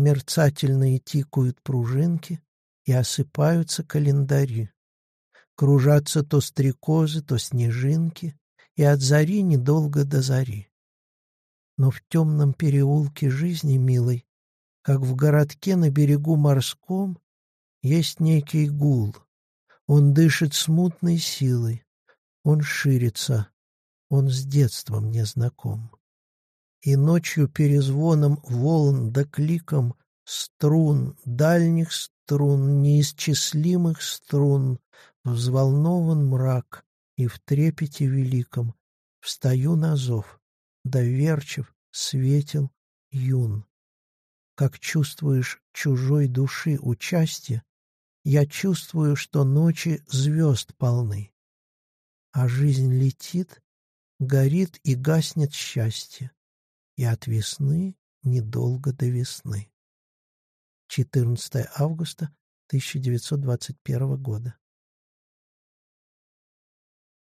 Мерцательные тикают пружинки, и осыпаются календари. Кружатся то стрекозы, то снежинки, и от зари недолго до зари. Но в темном переулке жизни милой, как в городке на берегу морском, есть некий гул. Он дышит смутной силой, он ширится, он с детства мне знаком. И ночью перезвоном волн да кликом струн, дальних струн, неисчислимых струн, взволнован мрак, и в трепете великом встаю на зов, доверчив, светил, юн. Как чувствуешь чужой души участие, я чувствую, что ночи звезд полны. А жизнь летит, горит и гаснет счастье, и от весны недолго до весны. 14 августа 1921 года.